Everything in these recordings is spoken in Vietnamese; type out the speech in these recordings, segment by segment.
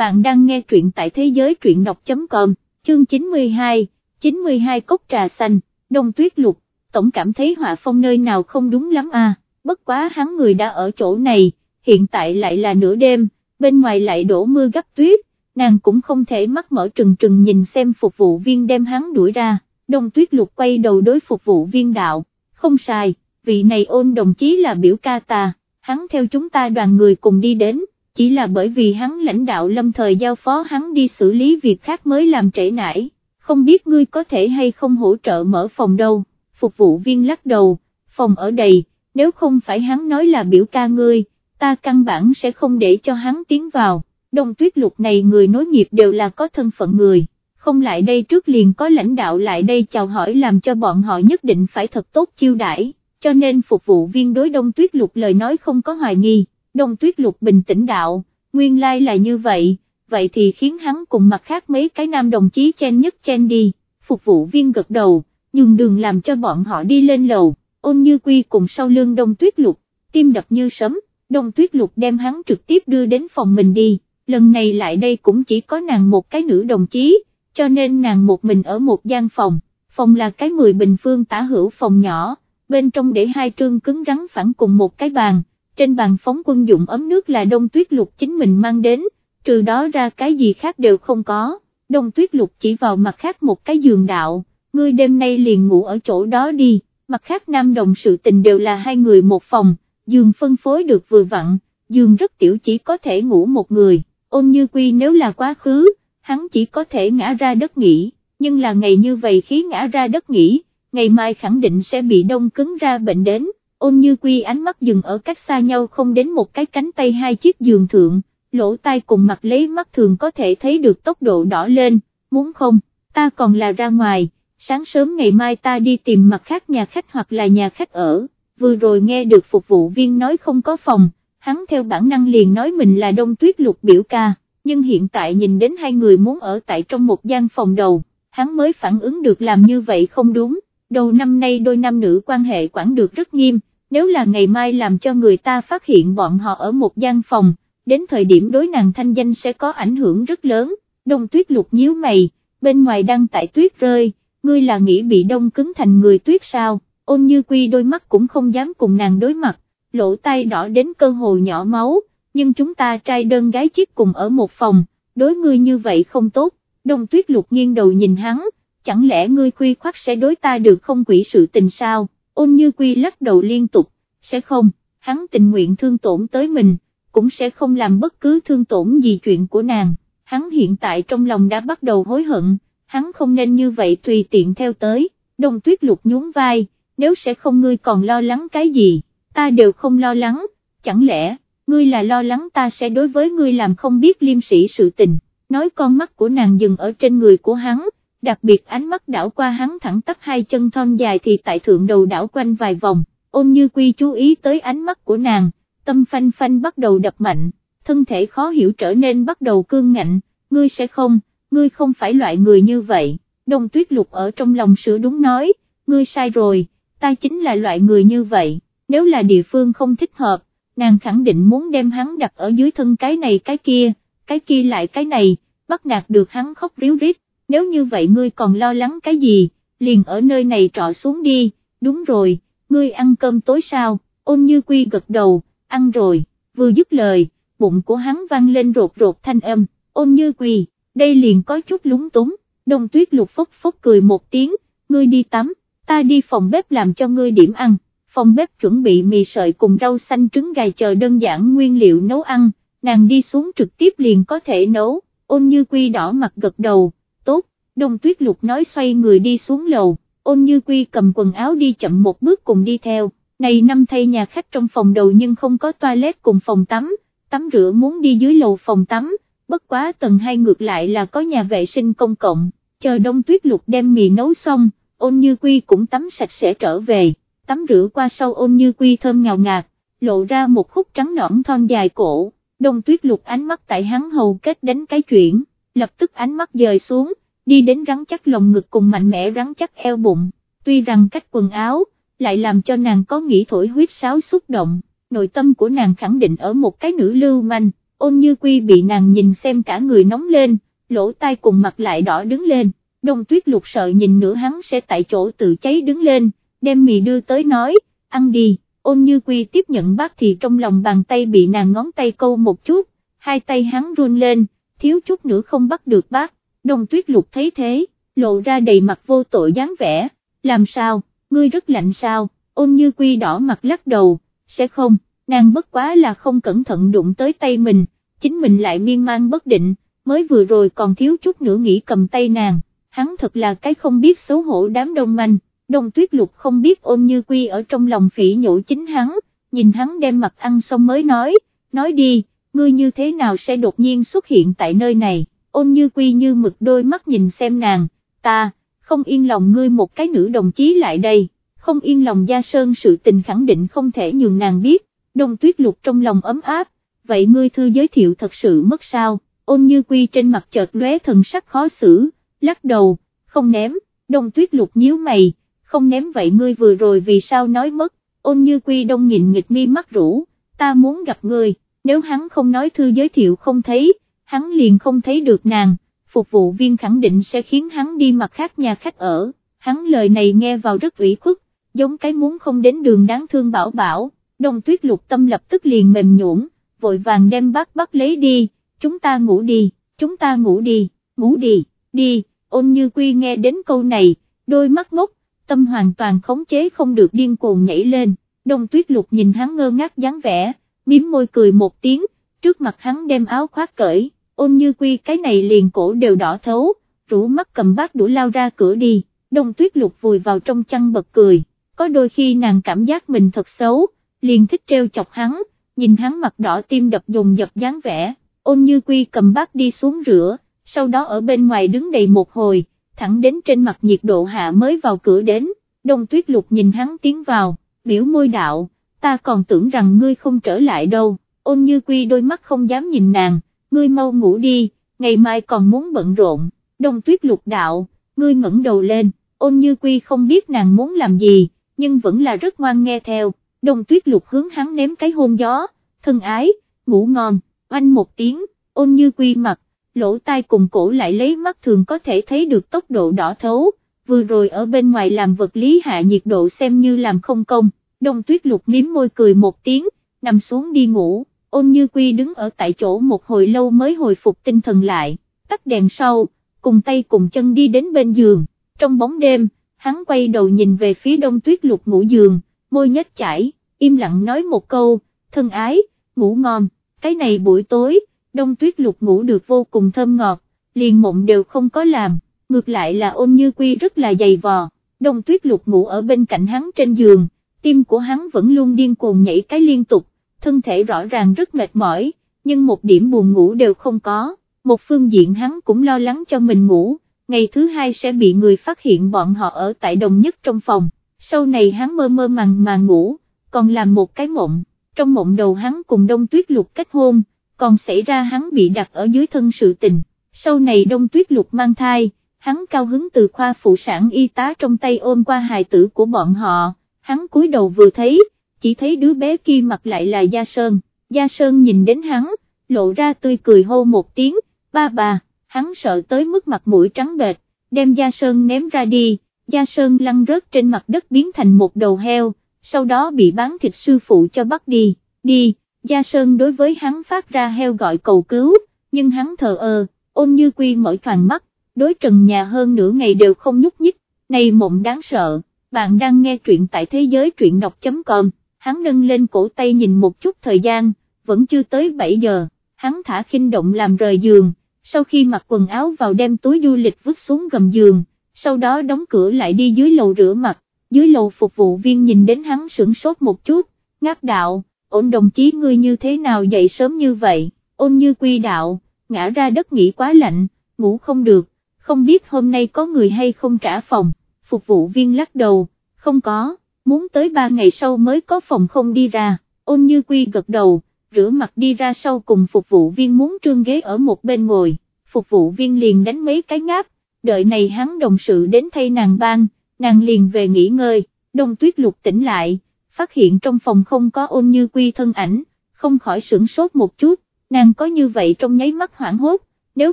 bạn đang nghe truyện tại thế giới truyện đọc.com, chương 92, 92 cốc trà xanh, đông tuyết lục, tổng cảm thấy họa phong nơi nào không đúng lắm à, bất quá hắn người đã ở chỗ này, hiện tại lại là nửa đêm, bên ngoài lại đổ mưa gấp tuyết, nàng cũng không thể mắt mở trừng trừng nhìn xem phục vụ viên đem hắn đuổi ra, đông tuyết lục quay đầu đối phục vụ viên đạo, không sai, vị này ôn đồng chí là biểu ca ta, hắn theo chúng ta đoàn người cùng đi đến, chỉ là bởi vì hắn lãnh đạo lâm thời giao phó hắn đi xử lý việc khác mới làm trễ nải, không biết ngươi có thể hay không hỗ trợ mở phòng đâu, phục vụ viên lắc đầu, phòng ở đầy, nếu không phải hắn nói là biểu ca ngươi, ta căn bản sẽ không để cho hắn tiến vào, đông tuyết lục này người nối nghiệp đều là có thân phận người, không lại đây trước liền có lãnh đạo lại đây chào hỏi làm cho bọn họ nhất định phải thật tốt chiêu đãi, cho nên phục vụ viên đối đông tuyết lục lời nói không có hoài nghi, đông tuyết lục bình tĩnh đạo, nguyên lai là như vậy, vậy thì khiến hắn cùng mặt khác mấy cái nam đồng chí chen nhất chen đi, phục vụ viên gật đầu, nhường đường làm cho bọn họ đi lên lầu, ôn như quy cùng sau lưng đông tuyết lục, tim đập như sấm, đông tuyết lục đem hắn trực tiếp đưa đến phòng mình đi, lần này lại đây cũng chỉ có nàng một cái nữ đồng chí, cho nên nàng một mình ở một gian phòng, phòng là cái mười bình phương tả hữu phòng nhỏ, bên trong để hai trương cứng rắn phẳng cùng một cái bàn, trên bàn phóng quân dụng ấm nước là đông tuyết lục chính mình mang đến, trừ đó ra cái gì khác đều không có, đông tuyết lục chỉ vào mặt khác một cái giường đạo, ngươi đêm nay liền ngủ ở chỗ đó đi, mặt khác nam đồng sự tình đều là hai người một phòng, giường phân phối được vừa vặn, giường rất tiểu chỉ có thể ngủ một người, ôn như quy nếu là quá khứ, hắn chỉ có thể ngã ra đất nghỉ, nhưng là ngày như vậy khí ngã ra đất nghỉ, ngày mai khẳng định sẽ bị đông cứng ra bệnh đến, ôn như quy ánh mắt dừng ở cách xa nhau không đến một cái cánh tay hai chiếc giường thượng, lỗ tai cùng mặt lấy mắt thường có thể thấy được tốc độ đỏ lên, muốn không, ta còn là ra ngoài, sáng sớm ngày mai ta đi tìm mặt khác nhà khách hoặc là nhà khách ở, vừa rồi nghe được phục vụ viên nói không có phòng, hắn theo bản năng liền nói mình là đông tuyết lục biểu ca, nhưng hiện tại nhìn đến hai người muốn ở tại trong một gian phòng đầu, hắn mới phản ứng được làm như vậy không đúng, đầu năm nay đôi nam nữ quan hệ quản được rất nghiêm, nếu là ngày mai làm cho người ta phát hiện bọn họ ở một gian phòng, đến thời điểm đối nàng thanh danh sẽ có ảnh hưởng rất lớn, đông tuyết lục nhíu mày, bên ngoài đang tại tuyết rơi, ngươi là nghĩ bị đông cứng thành người tuyết sao, ôn như quy đôi mắt cũng không dám cùng nàng đối mặt, lỗ tai đỏ đến cơ hồ nhỏ máu, nhưng chúng ta trai đơn gái chiếc cùng ở một phòng, đối ngươi như vậy không tốt, đông tuyết lục nghiêng đầu nhìn hắn, chẳng lẽ ngươi khuy khoát sẽ đối ta được không quỷ sự tình sao, ôn như quy lắc đầu liên tục, sẽ không, hắn tình nguyện thương tổn tới mình, cũng sẽ không làm bất cứ thương tổn gì chuyện của nàng, hắn hiện tại trong lòng đã bắt đầu hối hận, hắn không nên như vậy tùy tiện theo tới, đông tuyết lục nhún vai, nếu sẽ không ngươi còn lo lắng cái gì, ta đều không lo lắng, chẳng lẽ, ngươi là lo lắng ta sẽ đối với ngươi làm không biết liêm sĩ sự tình, nói con mắt của nàng dừng ở trên người của hắn, đặc biệt ánh mắt đảo qua hắn thẳng tắp hai chân thon dài thì tại thượng đầu đảo quanh vài vòng, ôn như quy chú ý tới ánh mắt của nàng, tâm phanh phanh bắt đầu đập mạnh, thân thể khó hiểu trở nên bắt đầu cương ngạnh, ngươi sẽ không, ngươi không phải loại người như vậy, đông tuyết lục ở trong lòng sửa đúng nói, ngươi sai rồi, ta chính là loại người như vậy, nếu là địa phương không thích hợp, nàng khẳng định muốn đem hắn đặt ở dưới thân cái này cái kia, cái kia lại cái này, bắt nạt được hắn khóc ríu rít, nếu như vậy ngươi còn lo lắng cái gì, liền ở nơi này trọ xuống đi, đúng rồi, ngươi ăn cơm tối sao, ôn như quy gật đầu, ăn rồi, vừa dứt lời, bụng của hắn vang lên rột rột thanh âm, ôn như quy, đây liền có chút lúng túng, đông tuyết lục phốc phốc cười một tiếng, ngươi đi tắm, ta đi phòng bếp làm cho ngươi điểm ăn, phòng bếp chuẩn bị mì sợi cùng rau xanh trứng gà chờ đơn giản nguyên liệu nấu ăn, nàng đi xuống trực tiếp liền có thể nấu, ôn như quy đỏ mặt gật đầu, tốt, đông tuyết lục nói xoay người đi xuống lầu, ôn như quy cầm quần áo đi chậm một bước cùng đi theo, này năm thay nhà khách trong phòng đầu nhưng không có toilet cùng phòng tắm, tắm rửa muốn đi dưới lầu phòng tắm, bất quá tầng hai ngược lại là có nhà vệ sinh công cộng, chờ đông tuyết lục đem mì nấu xong, ôn như quy cũng tắm sạch sẽ trở về, tắm rửa qua sau ôn như quy thơm ngào ngạt, lộ ra một khúc trắng nõn thon dài cổ, đông tuyết lục ánh mắt tại hắn hầu kết đánh cái chuyện, lập tức ánh mắt dời xuống, đi đến rắn chắc lồng ngực cùng mạnh mẽ rắn chắc eo bụng, tuy rằng cách quần áo, lại làm cho nàng có nghĩ thổi huyết sáo xúc động, nội tâm của nàng khẳng định ở một cái nữ lưu manh, ôn như quy bị nàng nhìn xem cả người nóng lên, lỗ tai cùng mặt lại đỏ đứng lên, đông tuyết lục sợ nhìn nữa hắn sẽ tại chỗ tự cháy đứng lên, đem mì đưa tới nói, ăn đi, ôn như quy tiếp nhận bát thì trong lòng bàn tay bị nàng ngón tay câu một chút, hai tay hắn run lên, thiếu chút nữa không bắt được bác. đông tuyết lục thấy thế, lộ ra đầy mặt vô tội dáng vẻ, làm sao, ngươi rất lạnh sao, ôn như quy đỏ mặt lắc đầu, sẽ không, nàng bất quá là không cẩn thận đụng tới tay mình, chính mình lại miên man bất định, mới vừa rồi còn thiếu chút nữa nghĩ cầm tay nàng, hắn thật là cái không biết xấu hổ đám đông manh, đông tuyết lục không biết ôn như quy ở trong lòng phỉ nhổ chính hắn, nhìn hắn đem mặt ăn xong mới nói, nói đi, ngươi như thế nào sẽ đột nhiên xuất hiện tại nơi này, ôn như quy như mực đôi mắt nhìn xem nàng, ta, không yên lòng ngươi một cái nữ đồng chí lại đây, không yên lòng gia sơn sự tình khẳng định không thể nhường nàng biết, đông tuyết lục trong lòng ấm áp, vậy ngươi thư giới thiệu thật sự mất sao, ôn như quy trên mặt chợt lóe thần sắc khó xử, lắc đầu, không ném, đông tuyết lục nhíu mày, không ném vậy ngươi vừa rồi vì sao nói mất, ôn như quy đông nhìn nghịch mi mắt rũ, ta muốn gặp ngươi, nếu hắn không nói thư giới thiệu không thấy, hắn liền không thấy được nàng, phục vụ viên khẳng định sẽ khiến hắn đi mặt khác nhà khách ở, hắn lời này nghe vào rất ủy khuất, giống cái muốn không đến đường đáng thương bảo bảo, đông tuyết lục tâm lập tức liền mềm nhũn, vội vàng đem bác bắt lấy đi, chúng ta ngủ đi, chúng ta ngủ đi, ngủ đi, đi, ôn như quy nghe đến câu này, đôi mắt ngốc, tâm hoàn toàn khống chế không được điên cuồng nhảy lên, đông tuyết lục nhìn hắn ngơ ngác dáng vẻ, miếm môi cười một tiếng, trước mặt hắn đem áo khoác cởi, ôn như quy cái này liền cổ đều đỏ thấu, rủ mắt cầm bát đũa lao ra cửa đi, đông tuyết lục vùi vào trong chăn bật cười, có đôi khi nàng cảm giác mình thật xấu, liền thích treo chọc hắn, nhìn hắn mặt đỏ tim đập dồn dập dáng vẻ, ôn như quy cầm bát đi xuống rửa, sau đó ở bên ngoài đứng đầy một hồi, thẳng đến trên mặt nhiệt độ hạ mới vào cửa đến, đông tuyết lục nhìn hắn tiến vào, biểu môi đạo, ta còn tưởng rằng ngươi không trở lại đâu, ôn như quy đôi mắt không dám nhìn nàng, ngươi mau ngủ đi, ngày mai còn muốn bận rộn, đông tuyết lục đạo, ngươi ngẩng đầu lên, ôn như quy không biết nàng muốn làm gì, nhưng vẫn là rất ngoan nghe theo, đông tuyết lục hướng hắn ném cái hôn gió, thân ái, ngủ ngon, oanh một tiếng, ôn như quy mặt, lỗ tai cùng cổ lại lấy mắt thường có thể thấy được tốc độ đỏ thấu, vừa rồi ở bên ngoài làm vật lý hạ nhiệt độ xem như làm không công, đông tuyết lục miếm môi cười một tiếng, nằm xuống đi ngủ, ôn như quy đứng ở tại chỗ một hồi lâu mới hồi phục tinh thần lại, tắt đèn sau, cùng tay cùng chân đi đến bên giường, trong bóng đêm, hắn quay đầu nhìn về phía đông tuyết lục ngủ giường, môi nhếch chảy, im lặng nói một câu, thân ái, ngủ ngon, cái này buổi tối, đông tuyết lục ngủ được vô cùng thơm ngọt, liền mộng đều không có làm, ngược lại là ôn như quy rất là dày vò, đông tuyết lục ngủ ở bên cạnh hắn trên giường, tim của hắn vẫn luôn điên cuồng nhảy cái liên tục, thân thể rõ ràng rất mệt mỏi, nhưng một điểm buồn ngủ đều không có, một phương diện hắn cũng lo lắng cho mình ngủ, ngày thứ hai sẽ bị người phát hiện bọn họ ở tại đồng nhất trong phòng, sau này hắn mơ mơ màng mà ngủ, còn làm một cái mộng, trong mộng đầu hắn cùng đông tuyết lục kết hôn, còn xảy ra hắn bị đặt ở dưới thân sự tình, sau này đông tuyết lục mang thai, hắn cao hứng từ khoa phụ sản y tá trong tay ôm qua hài tử của bọn họ, hắn cúi đầu vừa thấy, chỉ thấy đứa bé kia mặt lại là Gia Sơn, Gia Sơn nhìn đến hắn, lộ ra tươi cười hô một tiếng, ba bà, hắn sợ tới mức mặt mũi trắng bệt đem Gia Sơn ném ra đi, Gia Sơn lăn rớt trên mặt đất biến thành một đầu heo, sau đó bị bán thịt sư phụ cho bắt đi, đi, Gia Sơn đối với hắn phát ra heo gọi cầu cứu, nhưng hắn thờ ơ, ôn như quy mở toàn mắt, đối trần nhà hơn nửa ngày đều không nhúc nhích, này mộng đáng sợ, bạn đang nghe truyện tại thế giới truyện đọc.com, hắn nâng lên cổ tay nhìn một chút thời gian, vẫn chưa tới 7 giờ, hắn thả khinh động làm rời giường, sau khi mặc quần áo vào đem túi du lịch vứt xuống gầm giường, sau đó đóng cửa lại đi dưới lầu rửa mặt, dưới lầu phục vụ viên nhìn đến hắn sửng sốt một chút, ngáp đạo, ôn đồng chí ngươi như thế nào dậy sớm như vậy, ôn như quy đạo, ngã ra đất nghỉ quá lạnh, ngủ không được, không biết hôm nay có người hay không trả phòng, phục vụ viên lắc đầu, không có, muốn tới ba ngày sau mới có phòng không đi ra, ôn như quy gật đầu, rửa mặt đi ra sau cùng phục vụ viên muốn trương ghế ở một bên ngồi, phục vụ viên liền đánh mấy cái ngáp, đợi này hắn đồng sự đến thay nàng ban, nàng liền về nghỉ ngơi, đông tuyết lục tỉnh lại, phát hiện trong phòng không có ôn như quy thân ảnh, không khỏi sửng sốt một chút, nàng có như vậy trong nháy mắt hoảng hốt, nếu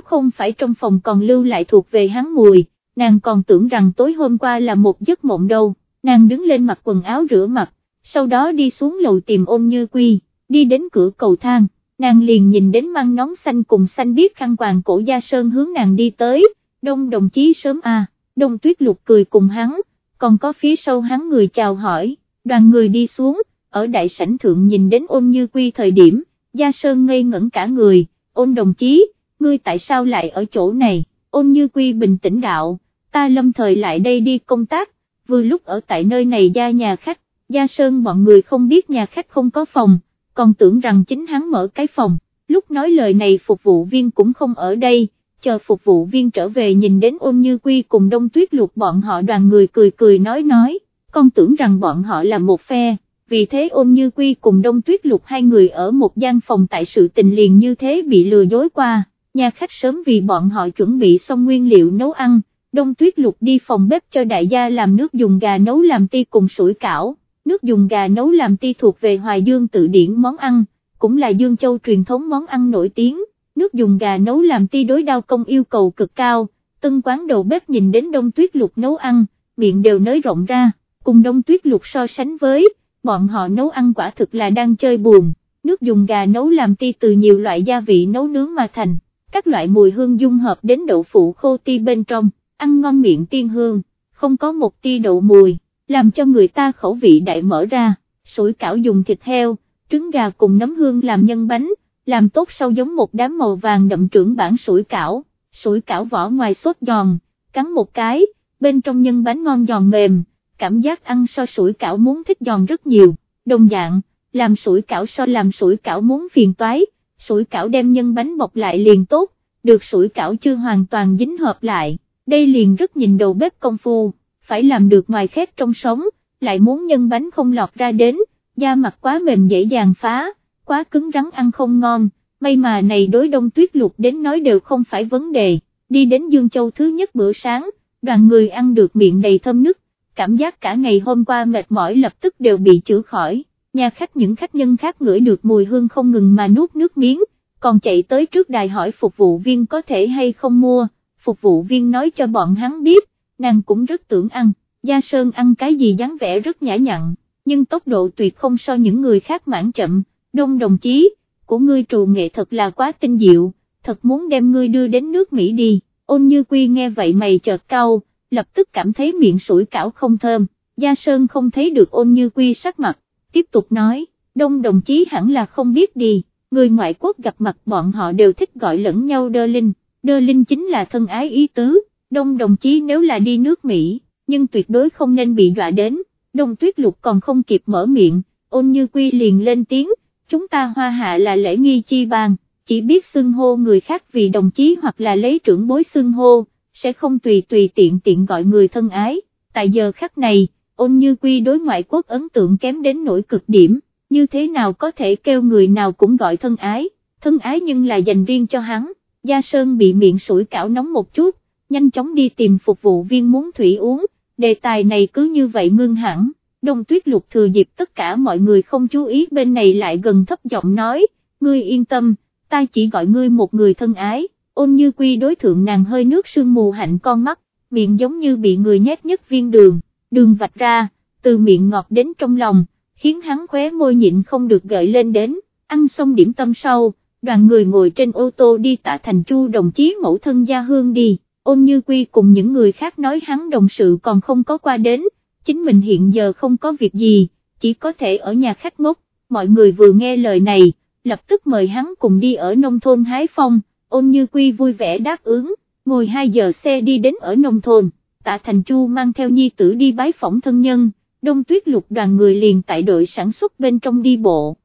không phải trong phòng còn lưu lại thuộc về hắn mùi, nàng còn tưởng rằng tối hôm qua là một giấc mộng đâu, nàng đứng lên mặc quần áo rửa mặt, sau đó đi xuống lầu tìm ôn như quy, đi đến cửa cầu thang, nàng liền nhìn đến mang nón xanh cùng xanh biết khăn quàng cổ gia sơn hướng nàng đi tới, đông đồng chí sớm à, đông tuyết lục cười cùng hắn, còn có phía sau hắn người chào hỏi, đoàn người đi xuống, ở đại sảnh thượng nhìn đến ôn như quy thời điểm, gia sơn ngây ngẩn cả người, ôn đồng chí, ngươi tại sao lại ở chỗ này, ôn như quy bình tĩnh đạo, ta lâm thời lại đây đi công tác, vừa lúc ở tại nơi này ra nhà khách, gia sơn bọn người không biết nhà khách không có phòng, còn tưởng rằng chính hắn mở cái phòng, lúc nói lời này phục vụ viên cũng không ở đây, chờ phục vụ viên trở về nhìn đến ôn như quy cùng đông tuyết lục bọn họ đoàn người cười cười nói nói, con tưởng rằng bọn họ là một phe, vì thế ôn như quy cùng đông tuyết lục hai người ở một gian phòng tại sự tình liền như thế bị lừa dối qua, nhà khách sớm vì bọn họ chuẩn bị xong nguyên liệu nấu ăn, đông tuyết lục đi phòng bếp cho đại gia làm nước dùng gà nấu làm ti cùng sủi cảo, nước dùng gà nấu làm ti thuộc về Hoài Dương tự điển món ăn, cũng là Dương Châu truyền thống món ăn nổi tiếng. Nước dùng gà nấu làm ti đối đao công yêu cầu cực cao, tân quán đầu bếp nhìn đến đông tuyết lục nấu ăn, miệng đều nới rộng ra, cùng đông tuyết lục so sánh với, bọn họ nấu ăn quả thực là đang chơi buồn, nước dùng gà nấu làm ti từ nhiều loại gia vị nấu nướng mà thành, các loại mùi hương dung hợp đến đậu phụ khô ti bên trong, ăn ngon miệng tiên hương, không có một ti đậu mùi, làm cho người ta khẩu vị đại mở ra, sủi cảo dùng thịt heo, trứng gà cùng nấm hương làm nhân bánh, làm tốt sau giống một đám màu vàng đậm trưởng bản sủi cảo, sủi cảo vỏ ngoài sốt giòn, cắn một cái, bên trong nhân bánh ngon giòn mềm, cảm giác ăn so sủi cảo muốn thích giòn rất nhiều, đồng dạng, làm sủi cảo so làm sủi cảo muốn phiền toái, sủi cảo đem nhân bánh bọc lại liền tốt, được sủi cảo chưa hoàn toàn dính hợp lại, đây liền rất nhìn đầu bếp công phu, phải làm được ngoài khét trong sống, lại muốn nhân bánh không lọt ra đến, da mặt quá mềm dễ dàng phá quá cứng rắn ăn không ngon, may mà này đối đông tuyết lục đến nói đều không phải vấn đề, đi đến Dương Châu thứ nhất bữa sáng, đoàn người ăn được miệng đầy thơm nức, cảm giác cả ngày hôm qua mệt mỏi lập tức đều bị chữa khỏi, nhà khách những khách nhân khác ngửi được mùi hương không ngừng mà nuốt nước miếng, còn chạy tới trước đài hỏi phục vụ viên có thể hay không mua, phục vụ viên nói cho bọn hắn biết, nàng cũng rất tưởng ăn, Gia Sơn ăn cái gì dáng vẻ rất nhã nhặn, nhưng tốc độ tuyệt không so những người khác mãn chậm, đông đồng chí, của ngươi trù nghệ thật là quá tinh diệu, thật muốn đem ngươi đưa đến nước Mỹ đi, ôn như quy nghe vậy mày chợt cau, lập tức cảm thấy miệng sủi cảo không thơm, Gia Sơn không thấy được ôn như quy sắc mặt, tiếp tục nói, đông đồng chí hẳn là không biết đi, người ngoại quốc gặp mặt bọn họ đều thích gọi lẫn nhau đơ linh, đơ linh chính là thân ái ý tứ, đông đồng chí nếu là đi nước Mỹ, nhưng tuyệt đối không nên bị dọa đến, đông tuyết lục còn không kịp mở miệng, ôn như quy liền lên tiếng, chúng ta hoa hạ là lễ nghi chi bàn, chỉ biết xưng hô người khác vì đồng chí hoặc là lấy trưởng bối xưng hô, sẽ không tùy tùy tiện tiện gọi người thân ái, tại giờ khắc này, ôn như quy đối ngoại quốc ấn tượng kém đến nỗi cực điểm, như thế nào có thể kêu người nào cũng gọi thân ái, thân ái nhưng là dành riêng cho hắn, Gia Sơn bị miệng sủi cảo nóng một chút, nhanh chóng đi tìm phục vụ viên muốn thủy uống, đề tài này cứ như vậy ngưng hẳn đông tuyết lục thừa dịp tất cả mọi người không chú ý bên này lại gần thấp giọng nói, ngươi yên tâm, ta chỉ gọi ngươi một người thân ái, ôn như quy đối thượng nàng hơi nước sương mù hạnh con mắt, miệng giống như bị người nhét nhất viên đường, đường vạch ra, từ miệng ngọt đến trong lòng, khiến hắn khóe môi nhịn không được gợi lên đến, ăn xong điểm tâm sau, đoàn người ngồi trên ô tô đi tạ thành chu đồng chí mẫu thân gia hương đi, ôn như quy cùng những người khác nói hắn đồng sự còn không có qua đến, chính mình hiện giờ không có việc gì, chỉ có thể ở nhà khách ngốc, mọi người vừa nghe lời này, lập tức mời hắn cùng đi ở nông thôn Hái Phong, ôn như quy vui vẻ đáp ứng, ngồi 2 giờ xe đi đến ở nông thôn, tạ Thành Chu mang theo nhi tử đi bái phỏng thân nhân, đông tuyết lục đoàn người liền tại đội sản xuất bên trong đi bộ.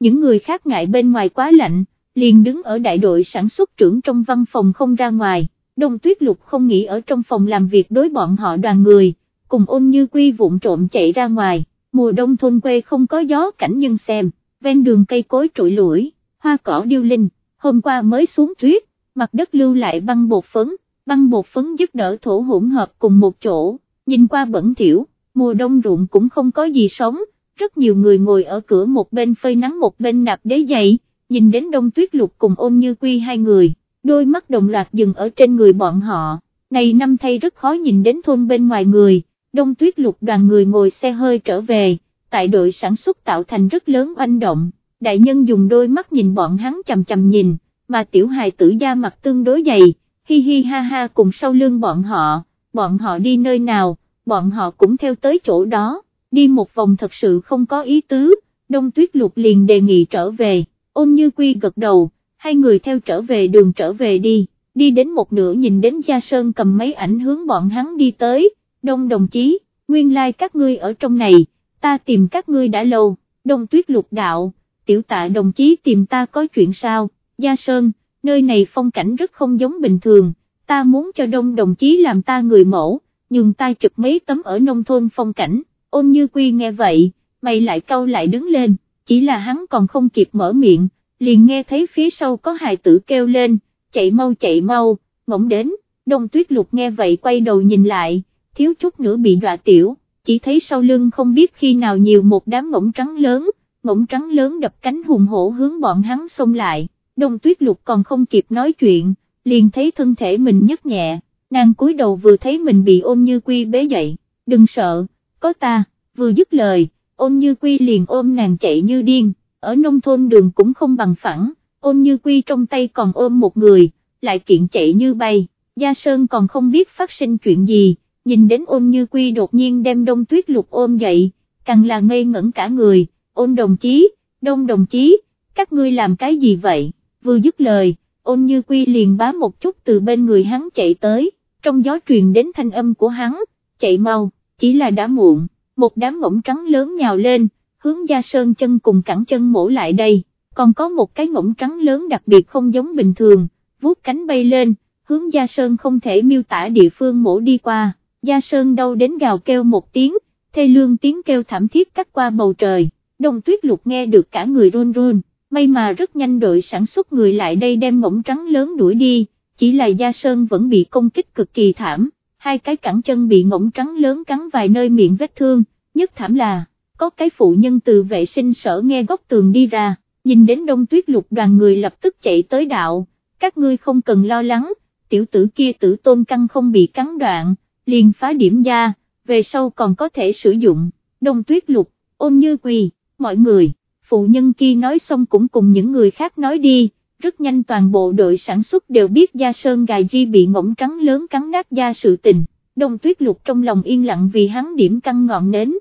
Những người khác ngại bên ngoài quá lạnh, liền đứng ở đại đội sản xuất trưởng trong văn phòng không ra ngoài, đông tuyết lục không nghĩ ở trong phòng làm việc đối bọn họ đoàn người cùng ôn như quy vụn trộm chạy ra ngoài, mùa đông thôn quê không có gió cảnh nhưng xem, ven đường cây cối trụi lũi, hoa cỏ điêu linh, hôm qua mới xuống tuyết, mặt đất lưu lại băng bột phấn, băng bột phấn giúp đỡ thổ hỗn hợp cùng một chỗ, nhìn qua bẩn thiểu, mùa đông ruộng cũng không có gì sống, rất nhiều người ngồi ở cửa một bên phơi nắng một bên nạp đế giày, nhìn đến đông tuyết lục cùng ôn như quy hai người, đôi mắt đồng loạt dừng ở trên người bọn họ, này năm thay rất khó nhìn đến thôn bên ngoài người, đông tuyết lục đoàn người ngồi xe hơi trở về, tại đội sản xuất tạo thành rất lớn oanh động, đại nhân dùng đôi mắt nhìn bọn hắn chầm chầm nhìn, mà tiểu hài tử da mặt tương đối dày, hi hi ha ha cùng sau lưng bọn họ, bọn họ đi nơi nào, bọn họ cũng theo tới chỗ đó, đi một vòng thật sự không có ý tứ, đông tuyết lục liền đề nghị trở về, ôn như quy gật đầu, hai người theo trở về đường trở về đi, đi đến một nửa nhìn đến Gia Sơn cầm mấy ảnh hướng bọn hắn đi tới, đông đồng chí, nguyên lai like các ngươi ở trong này, ta tìm các ngươi đã lâu, đông tuyết lục đạo, tiểu tạ đồng chí tìm ta có chuyện sao, Gia Sơn, nơi này phong cảnh rất không giống bình thường, ta muốn cho đông đồng chí làm ta người mẫu, nhưng ta chụp mấy tấm ở nông thôn phong cảnh, ôn như quy nghe vậy, mày lại câu lại đứng lên, chỉ là hắn còn không kịp mở miệng, liền nghe thấy phía sau có hài tử kêu lên, chạy mau chạy mau, ngỗng đến, đông tuyết lục nghe vậy quay đầu nhìn lại, thiếu chút nữa bị đọa tiểu, chỉ thấy sau lưng không biết khi nào nhiều một đám ngỗng trắng lớn, ngỗng trắng lớn đập cánh hùng hổ hướng bọn hắn xông lại, đông tuyết lục còn không kịp nói chuyện, liền thấy thân thể mình nhấc nhẹ, nàng cúi đầu vừa thấy mình bị ôm như quy bế dậy, đừng sợ, có ta, vừa dứt lời, ôn như quy liền ôm nàng chạy như điên, ở nông thôn đường cũng không bằng phẳng, ôn như quy trong tay còn ôm một người, lại kiện chạy như bay, Gia Sơn còn không biết phát sinh chuyện gì, nhìn đến ôn như quy đột nhiên đem đông tuyết lục ôm dậy, càng là ngây ngẩn cả người, ôn đồng chí, đông đồng chí, các ngươi làm cái gì vậy, vừa dứt lời, ôn như quy liền bá một chút từ bên người hắn chạy tới, trong gió truyền đến thanh âm của hắn, chạy mau, chỉ là đã muộn, một đám ngỗng trắng lớn nhào lên, hướng Gia Sơn chân cùng cẳng chân mổ lại đây, còn có một cái ngỗng trắng lớn đặc biệt không giống bình thường, vuốt cánh bay lên, hướng Gia Sơn không thể miêu tả địa phương mổ đi qua, Gia Sơn đau đến gào kêu một tiếng, thê lương tiếng kêu thảm thiết cắt qua bầu trời, đồng tuyết lục nghe được cả người run run, may mà rất nhanh đội sản xuất người lại đây đem ngỗng trắng lớn đuổi đi, chỉ là Gia Sơn vẫn bị công kích cực kỳ thảm, hai cái cẳng chân bị ngỗng trắng lớn cắn vài nơi miệng vết thương, nhất thảm là, có cái phụ nhân từ vệ sinh sở nghe góc tường đi ra, nhìn đến đông tuyết lục đoàn người lập tức chạy tới đạo, các ngươi không cần lo lắng, tiểu tử kia tử tôn căn không bị cắn đoạn, liền phá điểm da, về sau còn có thể sử dụng, đông tuyết lục, ôn như quỳ, mọi người, phụ nhân kia nói xong cũng cùng những người khác nói đi, rất nhanh toàn bộ đội sản xuất đều biết Gia Sơn Gài Di bị ngỗng trắng lớn cắn nát da sự tình, đông tuyết lục trong lòng yên lặng vì hắn điểm căng ngọn nến,